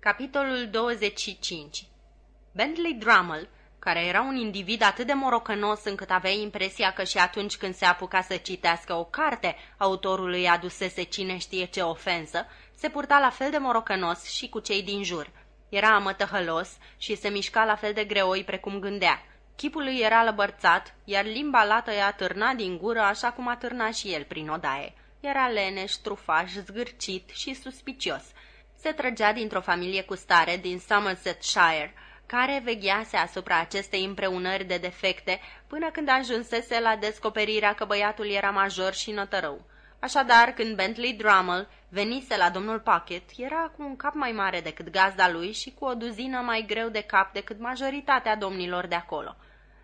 Capitolul 25 Bentley Drummel, care era un individ atât de morocănos încât avea impresia că și atunci când se apuca să citească o carte, autorul îi adusese cine știe ce ofensă, se purta la fel de morocănos și cu cei din jur. Era amătăhălos și se mișca la fel de greoi precum gândea. Chipul lui era lăbărțat, iar limba lată i-a târnat din gură așa cum a târnat și el prin odaie. Era leneș, trufaș, zgârcit și suspicios. Se trăgea dintr-o familie cu stare din Somersetshire, care veghease asupra acestei împreunări de defecte până când ajunsese la descoperirea că băiatul era major și nătărău. Așadar, când Bentley Drummel venise la domnul Pocket, era cu un cap mai mare decât gazda lui și cu o duzină mai greu de cap decât majoritatea domnilor de acolo.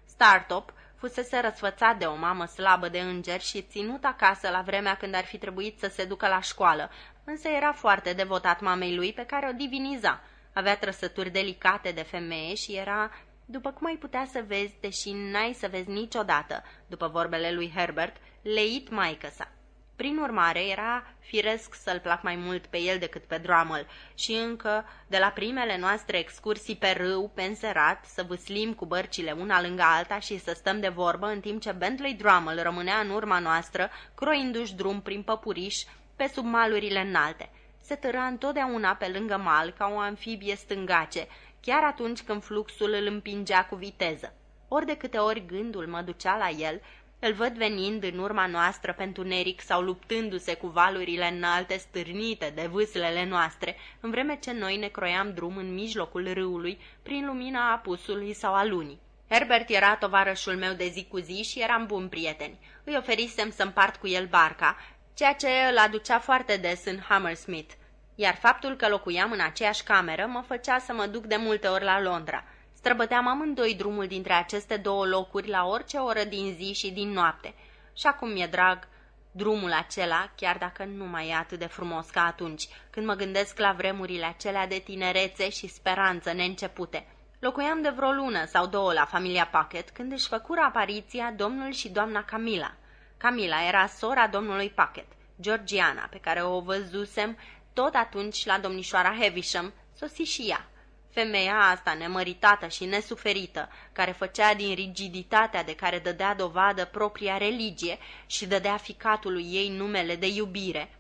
Startup fusese răsfățat de o mamă slabă de înger și ținut acasă la vremea când ar fi trebuit să se ducă la școală, însă era foarte devotat mamei lui pe care o diviniza. Avea trăsături delicate de femeie și era, după cum ai putea să vezi, deși n-ai să vezi niciodată, după vorbele lui Herbert, leit maică sa. Prin urmare, era firesc să-l plac mai mult pe el decât pe Drummel și încă, de la primele noastre excursii pe râu, pe înserat, să vâslim cu bărcile una lângă alta și să stăm de vorbă, în timp ce Bentley Drummel rămânea în urma noastră, croindu-și drum prin păpuriș pe sub malurile înalte. Se tăra întotdeauna pe lângă mal ca o amfibie stângace, chiar atunci când fluxul îl împingea cu viteză. Ori de câte ori gândul mă ducea la el, îl văd venind în urma noastră pentru neric sau luptându-se cu valurile înalte stârnite de vâslele noastre, în vreme ce noi ne croiam drum în mijlocul râului, prin lumina apusului sau a lunii. Herbert era tovarășul meu de zi cu zi și eram bun prieteni. Îi oferisem să împart cu el barca, ceea ce îl aducea foarte des în Hammersmith, iar faptul că locuiam în aceeași cameră mă făcea să mă duc de multe ori la Londra. Străbăteam amândoi drumul dintre aceste două locuri la orice oră din zi și din noapte. Și acum mi-e drag drumul acela, chiar dacă nu mai e atât de frumos ca atunci, când mă gândesc la vremurile acelea de tinerețe și speranță neîncepute. Locuiam de vreo lună sau două la familia Packet când își făcură apariția domnul și doamna Camila. Camila era sora domnului Packet, Georgiana, pe care o văzusem tot atunci la domnișoara Heavisham, sosi și ea. Femeia asta nemăritată și nesuferită, care făcea din rigiditatea de care dădea dovadă propria religie și dădea ficatului ei numele de iubire,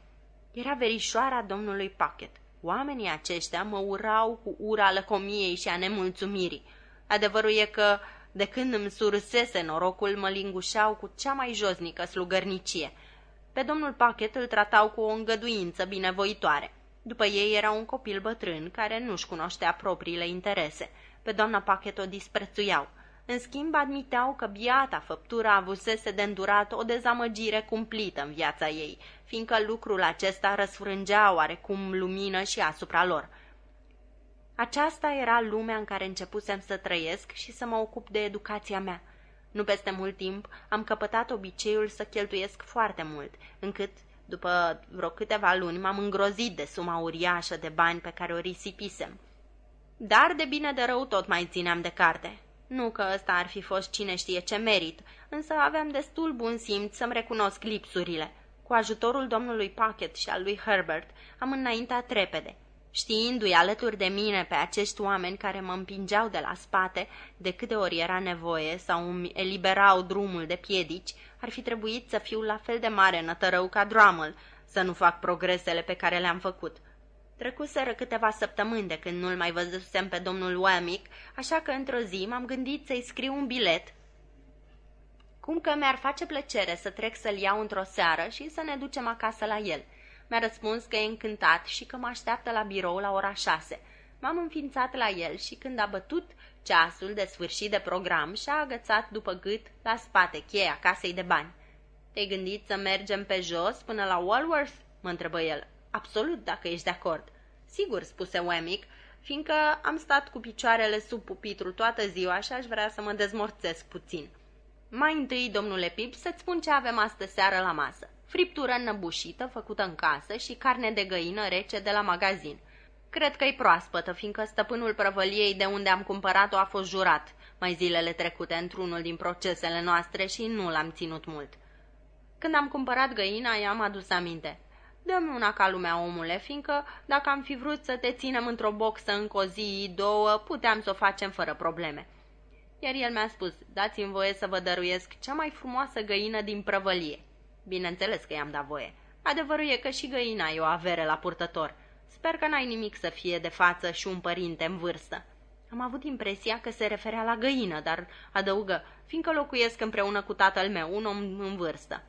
era verișoara domnului Packet. Oamenii aceștia mă urau cu ura lăcomiei și a nemulțumirii. Adevărul e că, de când îmi sursese norocul, mă lingușeau cu cea mai josnică slugărnicie. Pe domnul Packet îl tratau cu o îngăduință binevoitoare. După ei era un copil bătrân care nu-și cunoștea propriile interese. Pe doamna Pachet o disprețuiau. În schimb, admiteau că biata făptura avusese de îndurat o dezamăgire cumplită în viața ei, fiindcă lucrul acesta răsfrângea oarecum lumină și asupra lor. Aceasta era lumea în care începusem să trăiesc și să mă ocup de educația mea. Nu peste mult timp am căpătat obiceiul să cheltuiesc foarte mult, încât după vreo câteva luni m-am îngrozit de suma uriașă de bani pe care o risipisem. Dar de bine de rău tot mai țineam de carte. Nu că ăsta ar fi fost cine știe ce merit, însă aveam destul bun simț să-mi recunosc lipsurile. Cu ajutorul domnului Packet și al lui Herbert am înaintat repede. Știindu-i alături de mine pe acești oameni care mă împingeau de la spate, de câte ori era nevoie sau îmi eliberau drumul de piedici, ar fi trebuit să fiu la fel de mare nătărău ca Drummel, să nu fac progresele pe care le-am făcut. Trecuseră câteva săptămâni de când nu-l mai văzusem pe domnul Wamick, așa că într-o zi m-am gândit să-i scriu un bilet, cum că mi-ar face plăcere să trec să-l iau într-o seară și să ne ducem acasă la el. Mi-a răspuns că e încântat și că mă așteaptă la birou la ora șase. M-am înființat la el și când a bătut ceasul de sfârșit de program și-a agățat după gât la spate cheia casei de bani. Te-ai gândit să mergem pe jos până la Walworth?" mă întrebă el. Absolut, dacă ești de acord." Sigur," spuse Wemmick, fiindcă am stat cu picioarele sub pupitru toată ziua și aș vrea să mă dezmorțesc puțin. Mai întâi, domnule Pip, să-ți spun ce avem astă seară la masă. Friptură înnăbușită, făcută în casă și carne de găină rece de la magazin. Cred că e proaspătă, fiindcă stăpânul prăvăliei de unde am cumpărat-o a fost jurat mai zilele trecute într-unul din procesele noastre și nu l-am ținut mult. Când am cumpărat găina, i-am adus aminte. Dă-mi una ca lumea, omule, fiindcă dacă am fi vrut să te ținem într-o boxă încă o zi, două, puteam să o facem fără probleme. Iar el mi-a spus, dați-mi voie să vă dăruiesc cea mai frumoasă găină din prăvălie. Bineînțeles că i-am dat voie. Adevărul e că și găina e o avere la purtător. Sper că n-ai nimic să fie de față și un părinte în vârstă. Am avut impresia că se referea la găină, dar adăugă, fiindcă locuiesc împreună cu tatăl meu, un om în vârstă.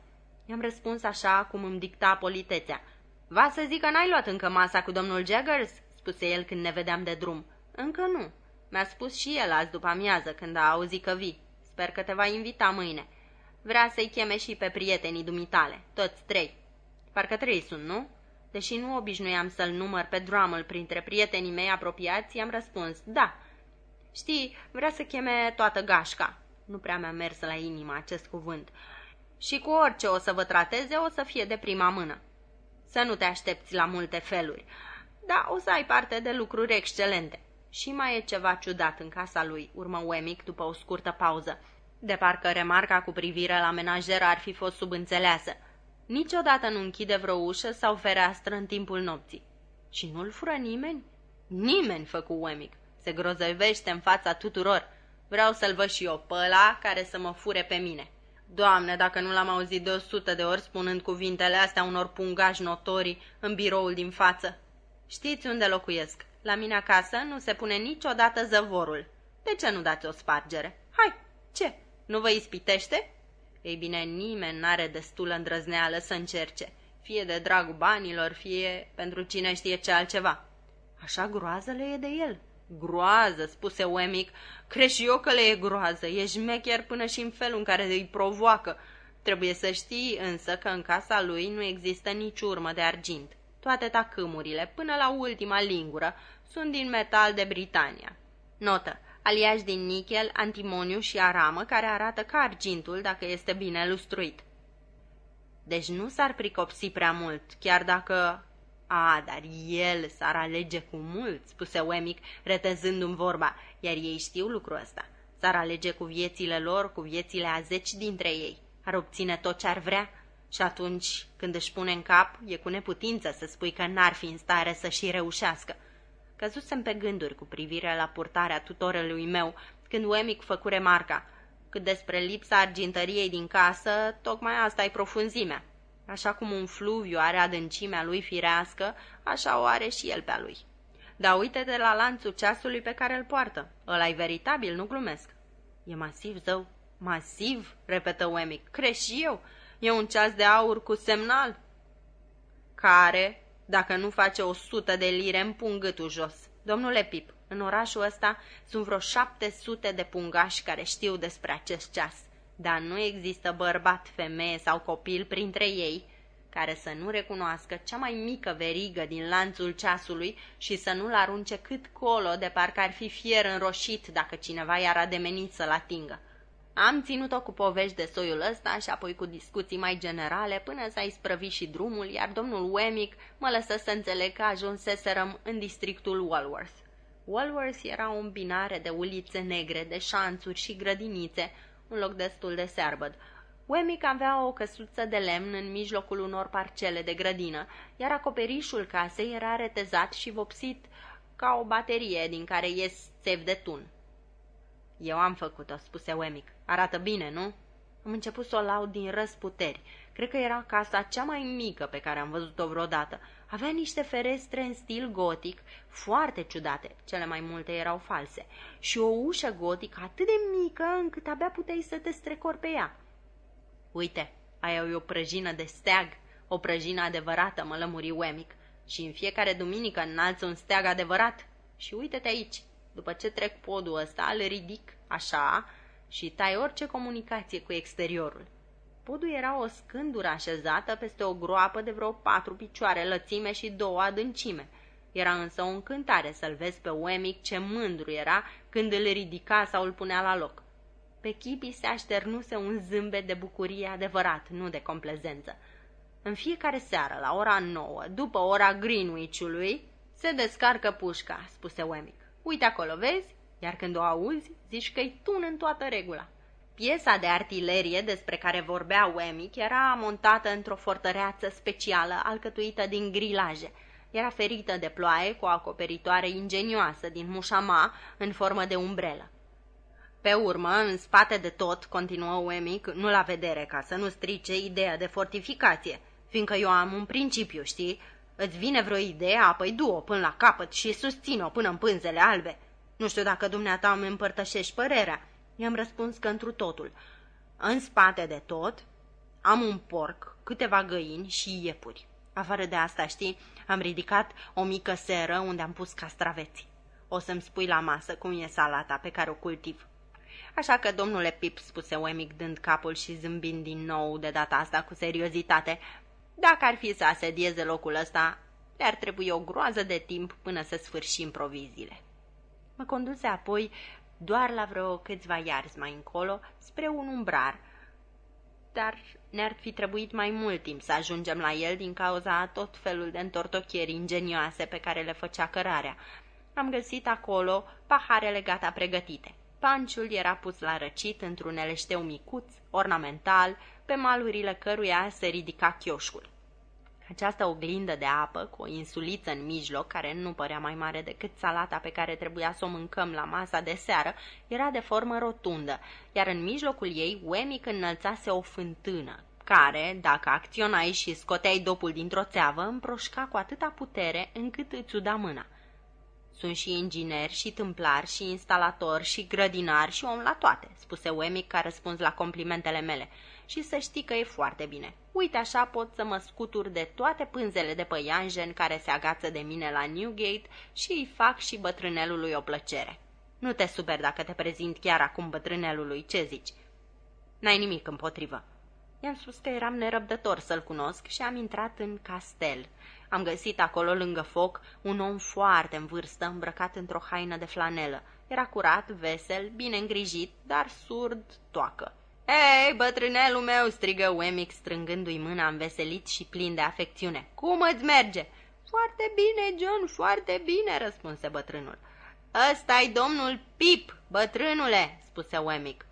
I-am răspuns așa cum îmi dicta politețea. Va să zic că n-ai luat încă masa cu domnul Jaggers?" spuse el când ne vedeam de drum. Încă nu. Mi-a spus și el azi după amiază când a auzit că vii. Sper că te va invita mâine. Vrea să-i cheme și pe prietenii dumitale, toți trei. Parcă trei sunt, nu? Deși nu obișnuiam să-l număr pe Drummel printre prietenii mei apropiați, i-am răspuns, da. Știi, vrea să cheme toată gașca. Nu prea mi-a mers la inimă acest cuvânt. Și cu orice o să vă trateze, o să fie de prima mână. Să nu te aștepți la multe feluri, dar o să ai parte de lucruri excelente. Și mai e ceva ciudat în casa lui, urmă Wemmick după o scurtă pauză. De parcă remarca cu privire la menajer ar fi fost subînțeleasă. Niciodată nu închide vreo ușă sau fereastră în timpul nopții. Și nu-l fură nimeni? Nimeni, făcu Wemmick. Se grozăvește în fața tuturor. Vreau să-l văd și eu pe ăla care să mă fure pe mine. Doamne, dacă nu l-am auzit de o sută de ori spunând cuvintele astea unor pungași notorii în biroul din față. Știți unde locuiesc? La mine acasă nu se pune niciodată zăvorul. De ce nu dați o spargere? Hai, ce? Nu vă ispitește? Ei bine, nimeni n-are destulă îndrăzneală să încerce, fie de dragul banilor, fie pentru cine știe ce altceva. Așa groază le e de el. Groază, spuse Wemmick. Creși eu că le e groază. E șmecher până și în felul în care îi provoacă. Trebuie să știi însă că în casa lui nu există nici urmă de argint. Toate tacâmurile, până la ultima lingură, sunt din metal de Britania. Notă. Aliaj din nichel, antimoniu și aramă, care arată ca argintul dacă este bine lustruit. Deci nu s-ar pricopsi prea mult, chiar dacă... A, dar el s-ar alege cu mult, spuse Wemmick, retezându-mi vorba, iar ei știu lucrul ăsta. S-ar alege cu viețile lor, cu viețile a zeci dintre ei. Ar obține tot ce ar vrea și atunci, când își pune în cap, e cu neputință să spui că n-ar fi în stare să și reușească. Căzusem pe gânduri cu privire la purtarea tutorelui meu, când Wemmick făcu remarca. Cât despre lipsa argintăriei din casă, tocmai asta e profunzimea. Așa cum un fluviu are adâncimea lui firească, așa o are și el pe lui. Dar uite-te la lanțul ceasului pe care îl poartă. ăla e veritabil, nu glumesc. E masiv, zău. Masiv, repetă Wemmick. Creși eu. E un ceas de aur cu semnal. Care, dacă nu face o sută de lire, îmi pun gâtul jos. Domnule Pip, în orașul ăsta sunt vreo șapte sute de pungași care știu despre acest ceas, dar nu există bărbat, femeie sau copil printre ei care să nu recunoască cea mai mică verigă din lanțul ceasului și să nu-l arunce cât colo de parcă ar fi fier înroșit dacă cineva i-ar ademenit să-l atingă. Am ținut-o cu povești de soiul ăsta și apoi cu discuții mai generale până s-a isprăvit și drumul, iar domnul Wemmick mă lăsă să înțeleg că ajunseserăm în districtul Walworth. Walworth era o îmbinare de ulițe negre, de șanțuri și grădinițe, un loc destul de searbăd. Wemmick avea o căsuță de lemn în mijlocul unor parcele de grădină, iar acoperișul casei era retezat și vopsit ca o baterie din care ies țevi de tun. Eu am făcut-o, spuse Wemmick. Arată bine, nu? Am început să o laud din răsputeri. Cred că era casa cea mai mică pe care am văzut-o vreodată. Avea niște ferestre în stil gotic, foarte ciudate, cele mai multe erau false, și o ușă gotică atât de mică încât abia puteai să te strecori pe ea. Uite, aia e o prăjină de steag, o prăjină adevărată, mă lămuri Wemmick, și în fiecare duminică înalță un steag adevărat. Și uite-te aici, după ce trec podul ăsta, îl ridic, așa, și tai orice comunicație cu exteriorul. Podul era o scândură așezată peste o groapă de vreo patru picioare lățime și două adâncime. Era însă o încântare să-l vezi pe Wemmick ce mândru era când îl ridica sau îl punea la loc. Pe chipii se așternuse un zâmbet de bucurie adevărat, nu de complezență. În fiecare seară, la ora nouă, după ora Greenwich-ului, se descarcă pușca, spuse Wemmick. Uite acolo, vezi? Iar când o auzi, zici că-i tun în toată regula. Piesa de artilerie despre care vorbea Wemmick era montată într-o fortăreață specială alcătuită din grilaje. Era ferită de ploaie cu o acoperitoare ingenioasă din mușama în formă de umbrelă. Pe urmă, în spate de tot, continuă Wemmick, nu la vedere ca să nu strice ideea de fortificație, fiindcă eu am un principiu, știi? Îți vine vreo idee, apoi du-o până la capăt și susține-o până în pânzele albe. Nu știu dacă dumneata îmi împărtășești părerea. I-am răspuns că întru totul. În spate de tot am un porc, câteva găini și iepuri. Afară de asta, știi, am ridicat o mică seră unde am pus castraveți. O să-mi spui la masă cum e salata pe care o cultiv. Așa că, domnule Pip, spuse Wemmick dând capul și zâmbind din nou de data asta cu seriozitate, dacă ar fi să asedieze locul ăsta, le-ar trebui o groază de timp până să sfârșim proviziile. Mă conduse apoi doar la vreo câțiva iarzi mai încolo, spre un umbrar, dar ne-ar fi trebuit mai mult timp să ajungem la el din cauza a tot felul de întortochieri ingenioase pe care le făcea cărarea. Am găsit acolo paharele gata pregătite. Panciul era pus la răcit într-un eleșteu micuț, ornamental, pe malurile căruia se ridica chioșcul. Această oglindă de apă, cu o insuliță în mijloc, care nu părea mai mare decât salata pe care trebuia să o mâncăm la masa de seară, era de formă rotundă, iar în mijlocul ei Wemmick înălțase o fântână, care, dacă acționai și scoteai dopul dintr-o țeavă, împroșca cu atâta putere încât îți uda mâna. Sunt și inginer, și tâmplar, și instalator, și grădinar, și om la toate, spuse Wemmick ca răspuns la complimentele mele. Și să știi că e foarte bine. Uite așa pot să mă scutur de toate pânzele de păianjen care se agață de mine la Newgate și îi fac și bătrânelului o plăcere. Nu te super dacă te prezint chiar acum bătrânelului, ce zici? N-ai nimic împotrivă. I-am spus că eram nerăbdător să-l cunosc și am intrat în castel. Am găsit acolo lângă foc un om foarte în vârstă, îmbrăcat într-o haină de flanelă. Era curat, vesel, bine îngrijit, dar surd toacă. Ei, bătrânelul meu!" strigă Wemmick, strângându-i mâna înveselit și plin de afecțiune. Cum îți merge?" Foarte bine, John, foarte bine," răspunse bătrânul. Ăsta-i domnul Pip, bătrânule," spuse Wemmick.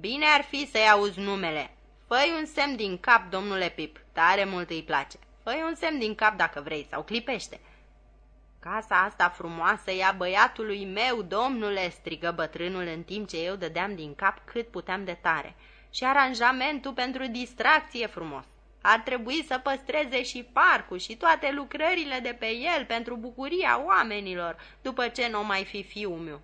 Bine ar fi să-i auzi numele. Făi un semn din cap, domnule Pip, tare mult îi place. Făi un semn din cap dacă vrei sau clipește." Casa asta frumoasă e a băiatului meu, domnule!" strigă bătrânul în timp ce eu dădeam din cap cât puteam de tare. Și aranjamentul pentru distracție frumos. Ar trebui să păstreze și parcul și toate lucrările de pe el pentru bucuria oamenilor, după ce nu mai fi fiul meu.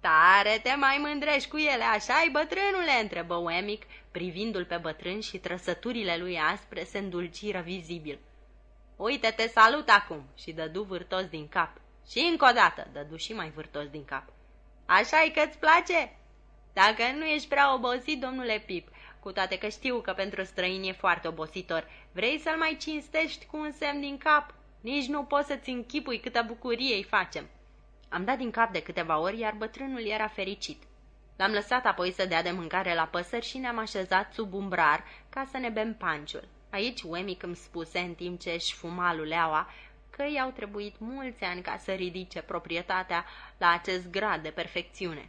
Tare te mai mândrești cu ele, așa-i, bătrânule?" întrebă Wemmick, privindu-l pe bătrân și trăsăturile lui aspre se îndulciră vizibil. Uite, te salut acum!" și dădu vârtos din cap. Și încă o dată dădu și mai vârtos din cap. Așa-i că-ți place?" Dacă nu ești prea obosit, domnule Pip, cu toate că știu că pentru străini e foarte obositor, vrei să-l mai cinstești cu un semn din cap? Nici nu poți să-ți închipui câtă bucurie îi facem." Am dat din cap de câteva ori, iar bătrânul era fericit. L-am lăsat apoi să dea de mâncare la păsări și ne-am așezat sub umbrar ca să ne bem panciul. Aici Wemmick îmi spuse, în timp ce își fuma luleaua, că i-au trebuit mulți ani ca să ridice proprietatea la acest grad de perfecțiune.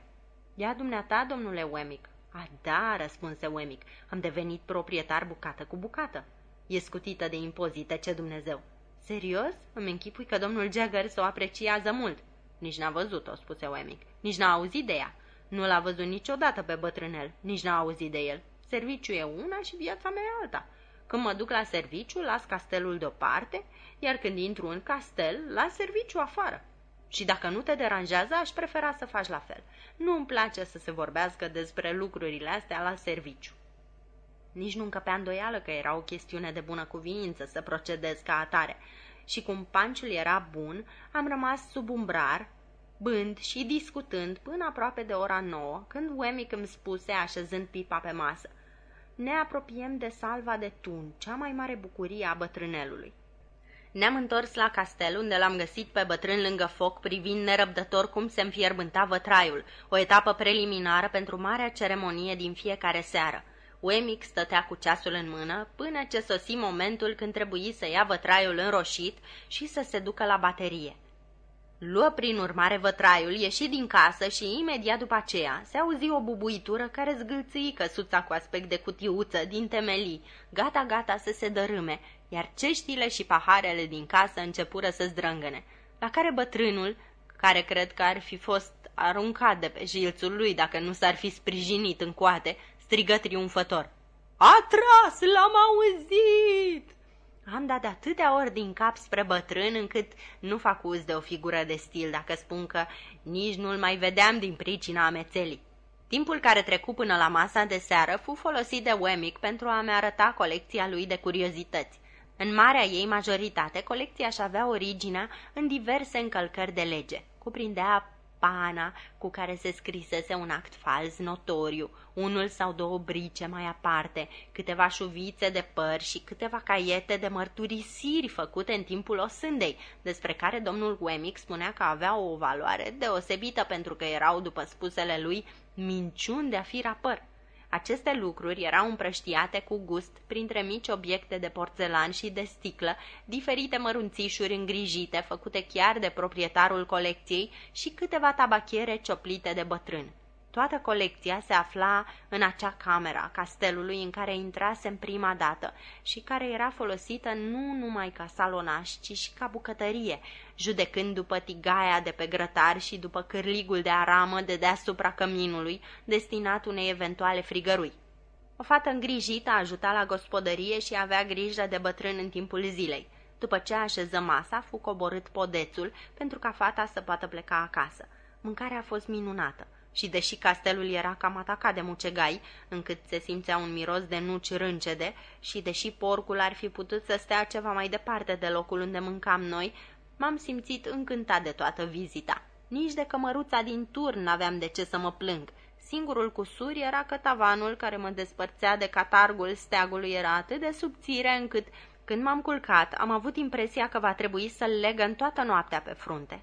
Ia dumneata, domnule Wemmick. A, da, răspunse Wemmick, am devenit proprietar bucată cu bucată. E scutită de impozite, ce Dumnezeu. Serios? Îmi închipui că domnul Jaggers o apreciază mult. Nici n-a văzut-o, spuse Wemmick. Nici n-a auzit de ea. Nu l-a văzut niciodată pe bătrânel, nici n-a auzit de el. Serviciul e una și viața mea e alta. Când mă duc la serviciu, las castelul deoparte, iar când intru în castel, las serviciu afară. Și dacă nu te deranjează, aș prefera să faci la fel. Nu îmi place să se vorbească despre lucrurile astea la serviciu. Nici nu încăpea îndoială că era o chestiune de bună cuviință să procedez ca atare. Și cum panciul era bun, am rămas sub umbrar, bând și discutând până aproape de ora nouă, când Wemmick îmi spuse, așezând pipa pe masă, ne apropiem de salva de tun, cea mai mare bucurie a bătrânelului. Ne-am întors la castel, unde l-am găsit pe bătrân lângă foc, privind nerăbdător cum se înfierbânta vătraiul, o etapă preliminară pentru marea ceremonie din fiecare seară. Wemmick stătea cu ceasul în mână, până ce sosi momentul când trebuie să ia vătraiul înroșit și să se ducă la baterie. Luă prin urmare vătraiul, ieși din casă și imediat după aceea se auzi o bubuitură care zgâlții căsuța cu aspect de cutiuță din temelii, gata-gata să se dărâme, iar ceștile și paharele din casă începură să zdrângăne, la care bătrânul, care cred că ar fi fost aruncat de pe jilțul lui dacă nu s-ar fi sprijinit în coate, strigă triumfător. A tras, l-am auzit! Am dat de atâtea ori din cap spre bătrân încât nu fac uz de o figură de stil dacă spun că nici nu-l mai vedeam din pricina amețelii. Timpul care trecu până la masa de seară fu folosit de Wemmick pentru a-mi arăta colecția lui de curiozități. În marea ei majoritate, colecția își avea originea în diverse încălcări de lege. Cuprindea pana cu care se scrisese un act fals notoriu, unul sau două brice mai aparte, câteva șuvițe de păr și câteva caiete de mărturisiri făcute în timpul osândei, despre care domnul Wemmick spunea că aveau o valoare deosebită pentru că erau, după spusele lui, minciuni de a fi rapăr. Aceste lucruri erau împrăștiate cu gust printre mici obiecte de porțelan și de sticlă, diferite mărunțișuri îngrijite, făcute chiar de proprietarul colecției și câteva tabachiere cioplite de bătrân. Toată colecția se afla în acea cameră a castelului în care intrasem prima dată și care era folosită nu numai ca salonaș, ci și ca bucătărie, judecând după tigaia de pe grătar și după cârligul de aramă de deasupra căminului, destinat unei eventuale frigărui. O fată îngrijită ajuta la gospodărie și avea grijă de bătrân în timpul zilei. După ce așeză masa, fu coborât podețul pentru ca fata să poată pleca acasă. Mâncarea a fost minunată și deși castelul era cam atacat de mucegai, încât se simțea un miros de nuci râncede, și deși porcul ar fi putut să stea ceva mai departe de locul unde mâncam noi, m-am simțit încântat de toată vizita. Nici de cămăruța din turn n-aveam de ce să mă plâng. Singurul cusur era că tavanul care mă despărțea de catargul steagului era atât de subțire încât, când m-am culcat, am avut impresia că va trebui să-l leg în toată noaptea pe frunte.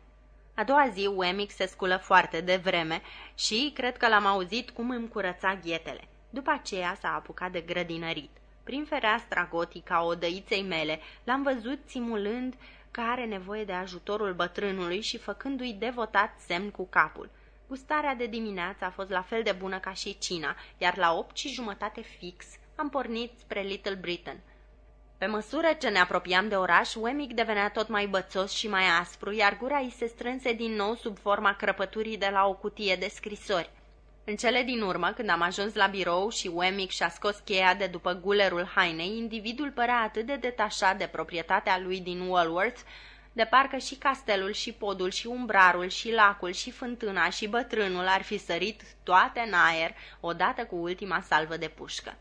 A doua zi, Wemmick se sculă foarte devreme și cred că l-am auzit cum îmi curăța ghetele. După aceea s-a apucat de grădinărit. Prin fereastra gotică a odăiței mele l-am văzut simulând că are nevoie de ajutorul bătrânului și făcându-i devotat semn cu capul. Gustarea de dimineață a fost la fel de bună ca și cina, iar la opt și jumătate fix am pornit spre Little Britain. Pe măsură ce ne apropiam de oraș, Wemmick devenea tot mai bățos și mai aspru, iar gura îi se strânse din nou sub forma crăpăturii de la o cutie de scrisori. În cele din urmă, când am ajuns la birou și Wemmick și-a scos cheia de după gulerul hainei, individul părea atât de detașat de proprietatea lui din Walworth, de parcă și castelul și podul și umbrarul și lacul și fântâna și bătrânul ar fi sărit toate în aer odată cu ultima salvă de pușcă.